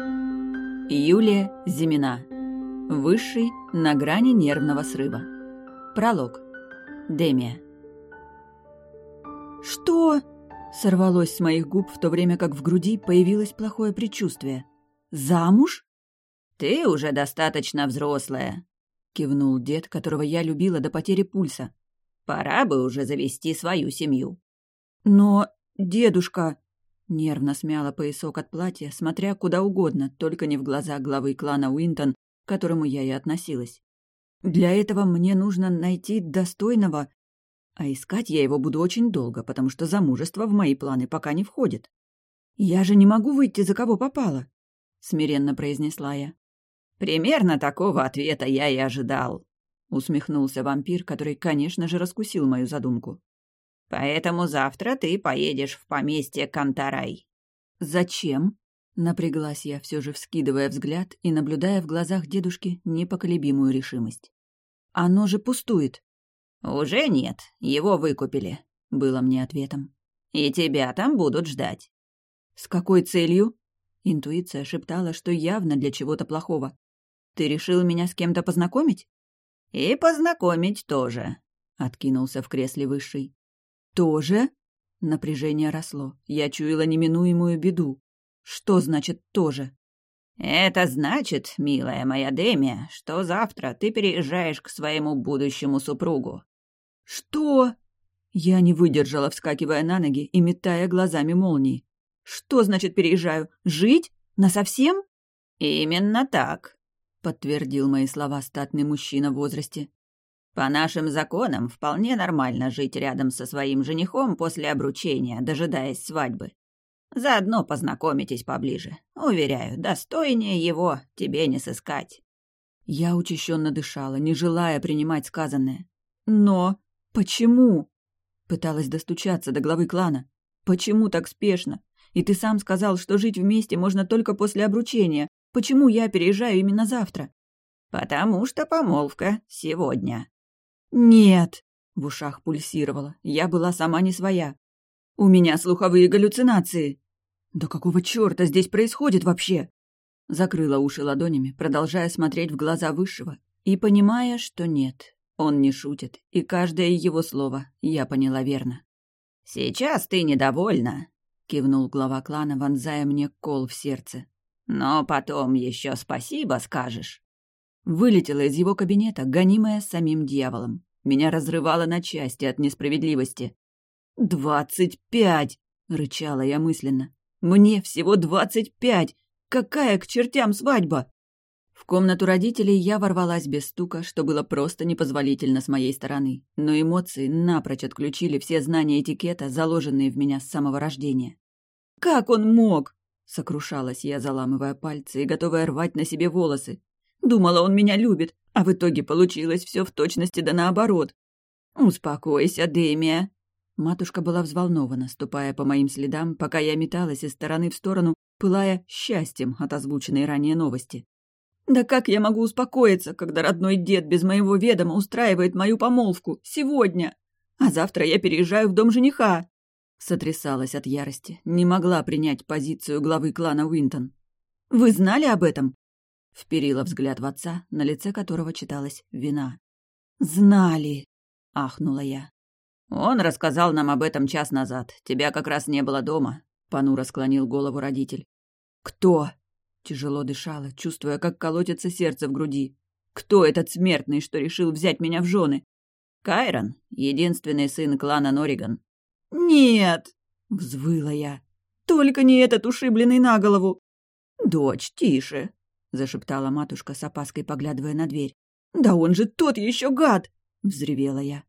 Юлия Зимина. Высший на грани нервного срыва. Пролог. Демия. «Что?» — сорвалось с моих губ, в то время как в груди появилось плохое предчувствие. «Замуж?» «Ты уже достаточно взрослая», — кивнул дед, которого я любила до потери пульса. «Пора бы уже завести свою семью». «Но, дедушка...» Нервно смяла поясок от платья, смотря куда угодно, только не в глаза главы клана Уинтон, к которому я и относилась. «Для этого мне нужно найти достойного, а искать я его буду очень долго, потому что замужество в мои планы пока не входит. Я же не могу выйти за кого попало», — смиренно произнесла я. «Примерно такого ответа я и ожидал», — усмехнулся вампир, который, конечно же, раскусил мою задумку. Поэтому завтра ты поедешь в поместье Кантарай». «Зачем?» — напряглась я, все же вскидывая взгляд и наблюдая в глазах дедушки непоколебимую решимость. «Оно же пустует». «Уже нет, его выкупили», — было мне ответом. «И тебя там будут ждать». «С какой целью?» Интуиция шептала, что явно для чего-то плохого. «Ты решил меня с кем-то познакомить?» «И познакомить тоже», — откинулся в кресле высший. «Тоже?» Напряжение росло. Я чуяла неминуемую беду. Что значит «тоже»? «Это значит, милая моя Демия, что завтра ты переезжаешь к своему будущему супругу». «Что?» Я не выдержала, вскакивая на ноги и метая глазами молнии. «Что значит переезжаю? Жить? Насовсем?» «Именно так», — подтвердил мои слова статный мужчина в возрасте. По нашим законам вполне нормально жить рядом со своим женихом после обручения, дожидаясь свадьбы. Заодно познакомитесь поближе. Уверяю, достойнее его тебе не сыскать. Я учащенно дышала, не желая принимать сказанное. Но почему? Пыталась достучаться до главы клана. Почему так спешно? И ты сам сказал, что жить вместе можно только после обручения. Почему я переезжаю именно завтра? Потому что помолвка сегодня. «Нет!» — в ушах пульсировало. Я была сама не своя. «У меня слуховые галлюцинации!» «Да какого чёрта здесь происходит вообще?» Закрыла уши ладонями, продолжая смотреть в глаза Высшего, и понимая, что нет, он не шутит, и каждое его слово я поняла верно. «Сейчас ты недовольна», — кивнул глава клана, вонзая мне кол в сердце. «Но потом еще спасибо скажешь». Вылетела из его кабинета, гонимая самим дьяволом. Меня разрывало на части от несправедливости. «Двадцать пять!» — рычала я мысленно. «Мне всего двадцать пять! Какая к чертям свадьба?» В комнату родителей я ворвалась без стука, что было просто непозволительно с моей стороны, но эмоции напрочь отключили все знания этикета, заложенные в меня с самого рождения. «Как он мог?» — сокрушалась я, заламывая пальцы и готовая рвать на себе волосы. Думала, он меня любит, а в итоге получилось все в точности да наоборот. «Успокойся, Демия!» Матушка была взволнована, ступая по моим следам, пока я металась из стороны в сторону, пылая счастьем от озвученной ранее новости. «Да как я могу успокоиться, когда родной дед без моего ведома устраивает мою помолвку сегодня? А завтра я переезжаю в дом жениха!» Сотрясалась от ярости, не могла принять позицию главы клана Уинтон. «Вы знали об этом?» Вперила взгляд в отца, на лице которого читалась вина. «Знали!» — ахнула я. «Он рассказал нам об этом час назад. Тебя как раз не было дома», — понуро склонил голову родитель. «Кто?» — тяжело дышала, чувствуя, как колотится сердце в груди. «Кто этот смертный, что решил взять меня в жены?» «Кайрон, единственный сын клана Нориган». «Нет!» — взвыла я. «Только не этот ушибленный на голову!» «Дочь, тише!» — зашептала матушка с опаской, поглядывая на дверь. «Да он же тот еще гад!» — взревела я.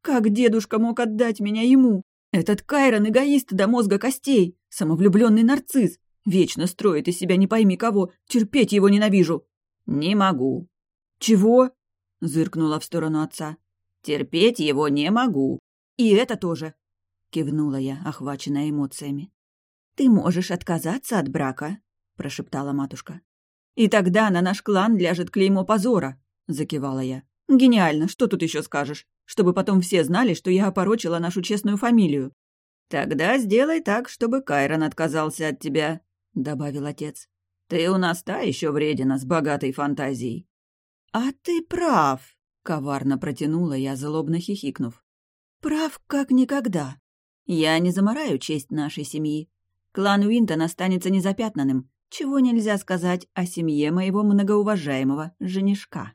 «Как дедушка мог отдать меня ему? Этот Кайрон эгоист до мозга костей, самовлюбленный нарцисс, вечно строит из себя не пойми кого, терпеть его ненавижу». «Не могу». «Чего?» — зыркнула в сторону отца. «Терпеть его не могу». «И это тоже», — кивнула я, охваченная эмоциями. «Ты можешь отказаться от брака», — прошептала матушка. «И тогда на наш клан ляжет клеймо позора», — закивала я. «Гениально, что тут еще скажешь? Чтобы потом все знали, что я опорочила нашу честную фамилию». «Тогда сделай так, чтобы Кайрон отказался от тебя», — добавил отец. Ты у нас та еще вредина с богатой фантазией». «А ты прав», — коварно протянула я, злобно хихикнув. «Прав как никогда. Я не замораю честь нашей семьи. Клан Уинтон останется незапятнанным, чего нельзя сказать о семье моего многоуважаемого женишка».